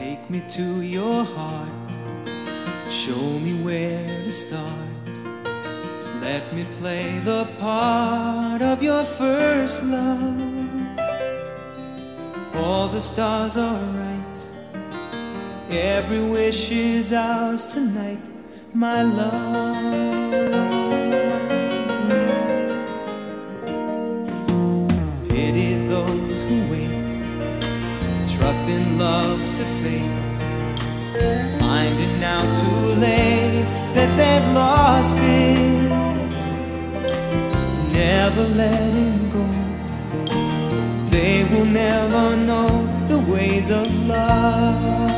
Take me to your heart, show me where to start. Let me play the part of your first love. All the stars are right, every wish is ours tonight, my love. In love to fate, finding out too late that they've lost it. Never letting go, they will never know the ways of love.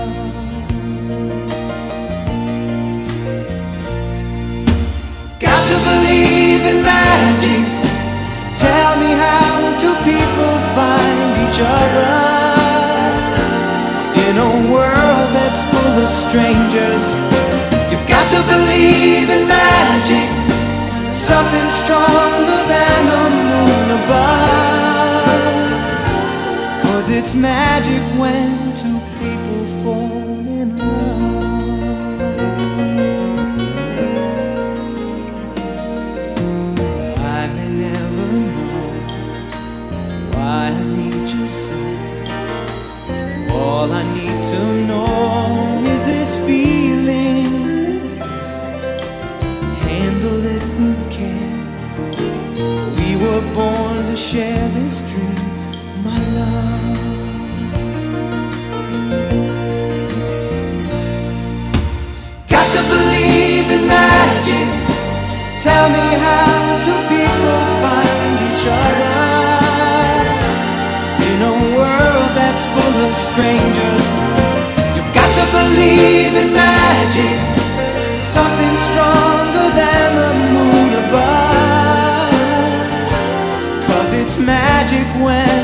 Got to believe in magic. Tell me how strangers? You've got to believe in magic, something stronger than a moon above. Cause it's magic when to share this dream, my love. Got to believe in magic. Tell me how do people find each other in a world that's full of strangers? You've got to believe in magic, something stronger when